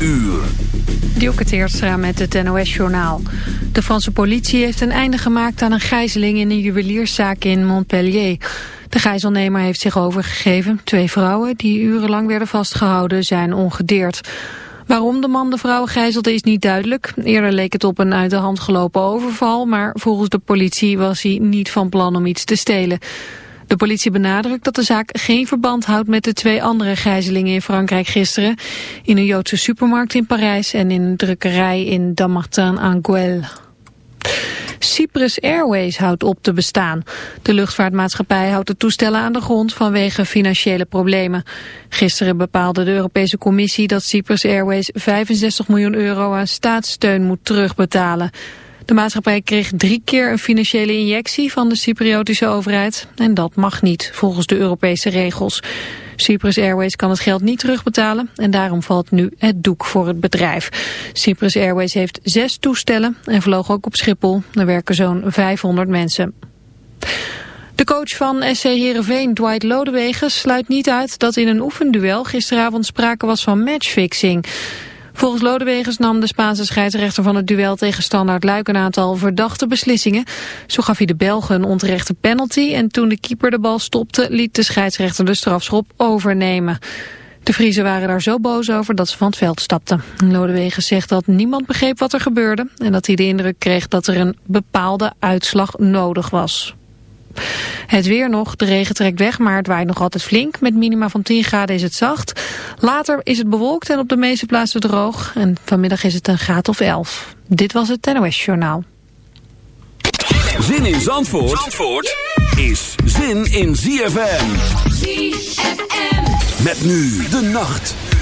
uur. Dielke Teertstra met het NOS-journaal. De Franse politie heeft een einde gemaakt aan een gijzeling in een juwelierszaak in Montpellier. De gijzelnemer heeft zich overgegeven. Twee vrouwen die urenlang werden vastgehouden zijn ongedeerd. Waarom de man de vrouwen gijzelde is niet duidelijk. Eerder leek het op een uit de hand gelopen overval, maar volgens de politie was hij niet van plan om iets te stelen. De politie benadrukt dat de zaak geen verband houdt met de twee andere gijzelingen in Frankrijk gisteren. In een Joodse supermarkt in Parijs en in een drukkerij in Damartin-en-Guel. Cyprus Airways houdt op te bestaan. De luchtvaartmaatschappij houdt de toestellen aan de grond vanwege financiële problemen. Gisteren bepaalde de Europese Commissie dat Cyprus Airways 65 miljoen euro aan staatssteun moet terugbetalen. De maatschappij kreeg drie keer een financiële injectie van de Cypriotische overheid. En dat mag niet, volgens de Europese regels. Cyprus Airways kan het geld niet terugbetalen en daarom valt nu het doek voor het bedrijf. Cyprus Airways heeft zes toestellen en vloog ook op Schiphol. Er werken zo'n 500 mensen. De coach van SC Heerenveen, Dwight Lodewegen, sluit niet uit dat in een oefenduel gisteravond sprake was van matchfixing. Volgens Lodewegers nam de Spaanse scheidsrechter van het duel tegen Standaard Luik een aantal verdachte beslissingen. Zo gaf hij de Belgen een onterechte penalty en toen de keeper de bal stopte liet de scheidsrechter de strafschop overnemen. De Friesen waren daar zo boos over dat ze van het veld stapten. Lodewegers zegt dat niemand begreep wat er gebeurde en dat hij de indruk kreeg dat er een bepaalde uitslag nodig was. Het weer nog, de regen trekt weg, maar het waait nog altijd flink. Met minima van 10 graden is het zacht. Later is het bewolkt en op de meeste plaatsen droog. En vanmiddag is het een graad of 11. Dit was het NOS Journaal. Zin in Zandvoort, Zandvoort is zin in ZFM. ZFM. Met nu de nacht.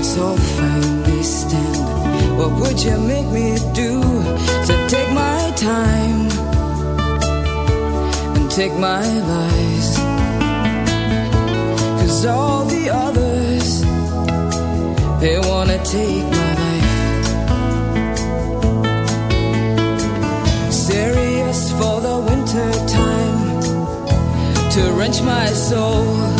lights all finally stand. What would you make me do? to take my time and take my lies. Cause all the others, they wanna take my life. Serious for the winter time to wrench my soul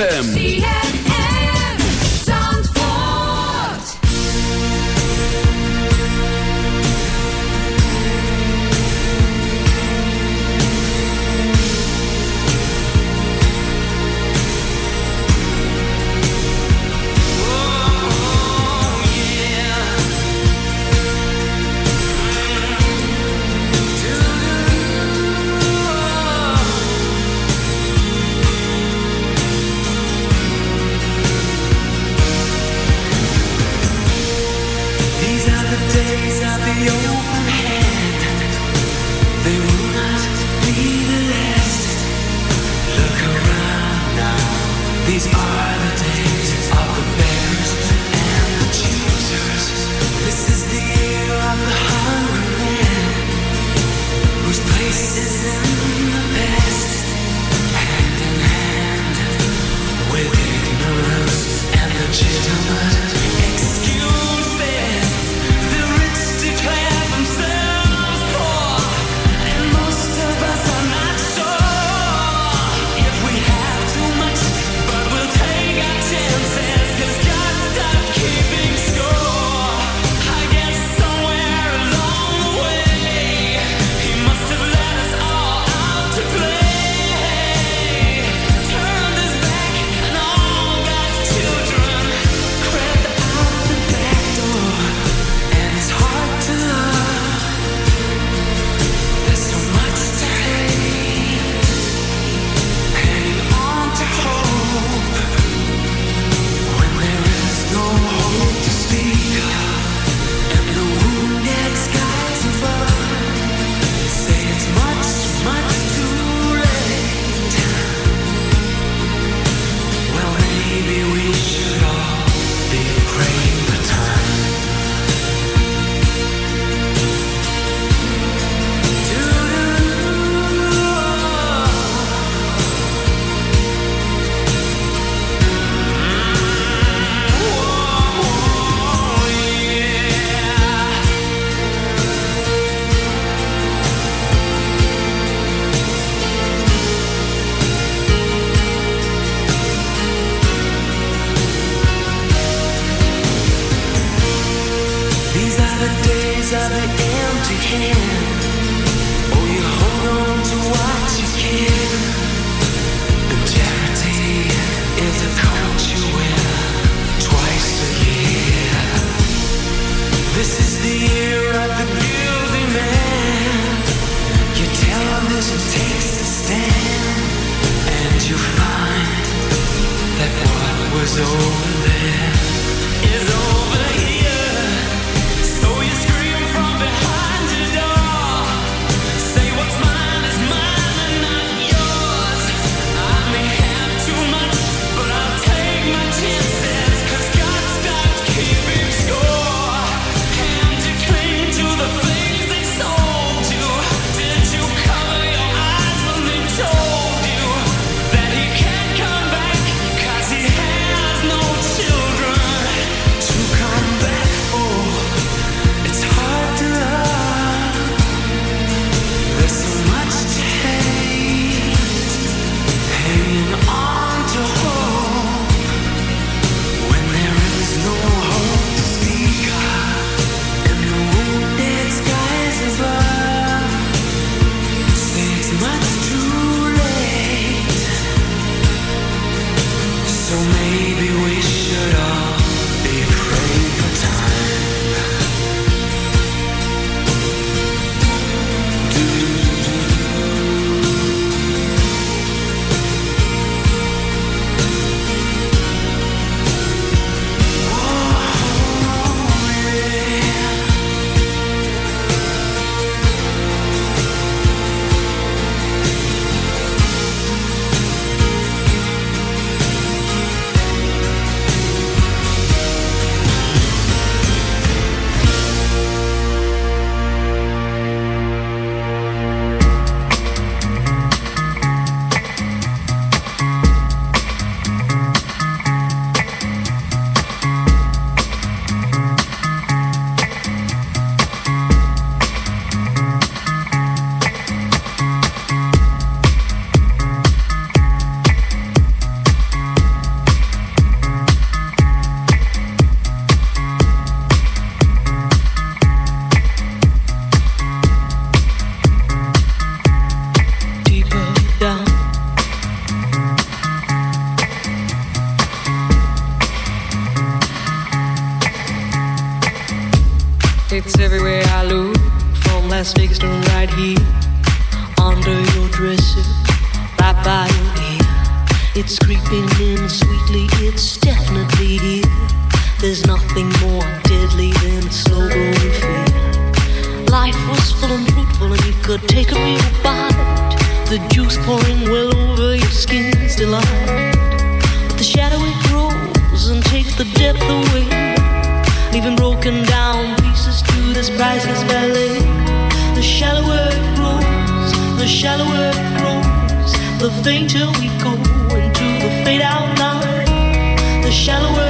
ZFM. There's nothing more deadly than a slow growing fear. Life was full and fruitful, and you could take a real bite. The juice pouring well over your skin's delight. But the shadow it grows and takes the depth away, leaving broken down pieces to this priceless ballet. The shallower it grows, the shallower it grows, the fainter we go into the fade out line. The shallower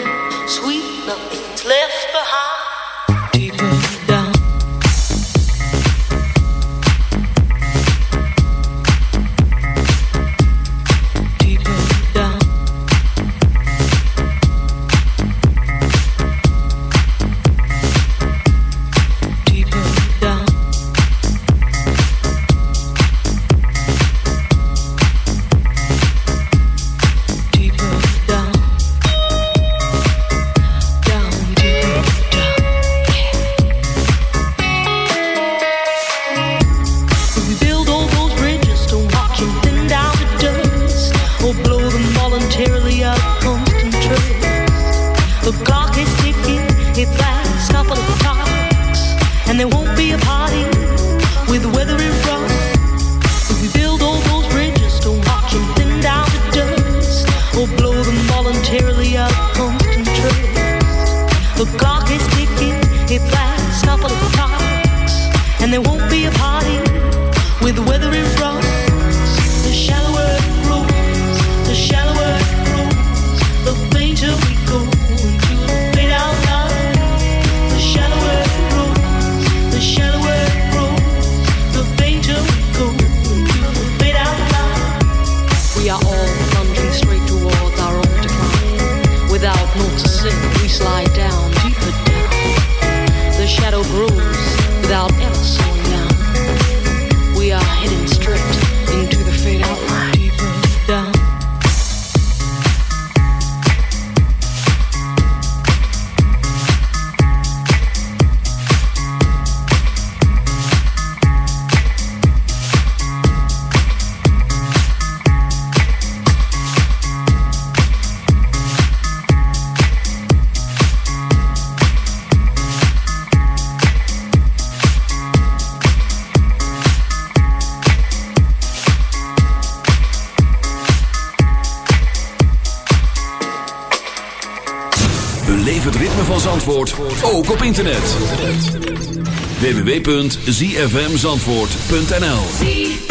zfmzandvoort.nl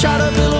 Shot a bill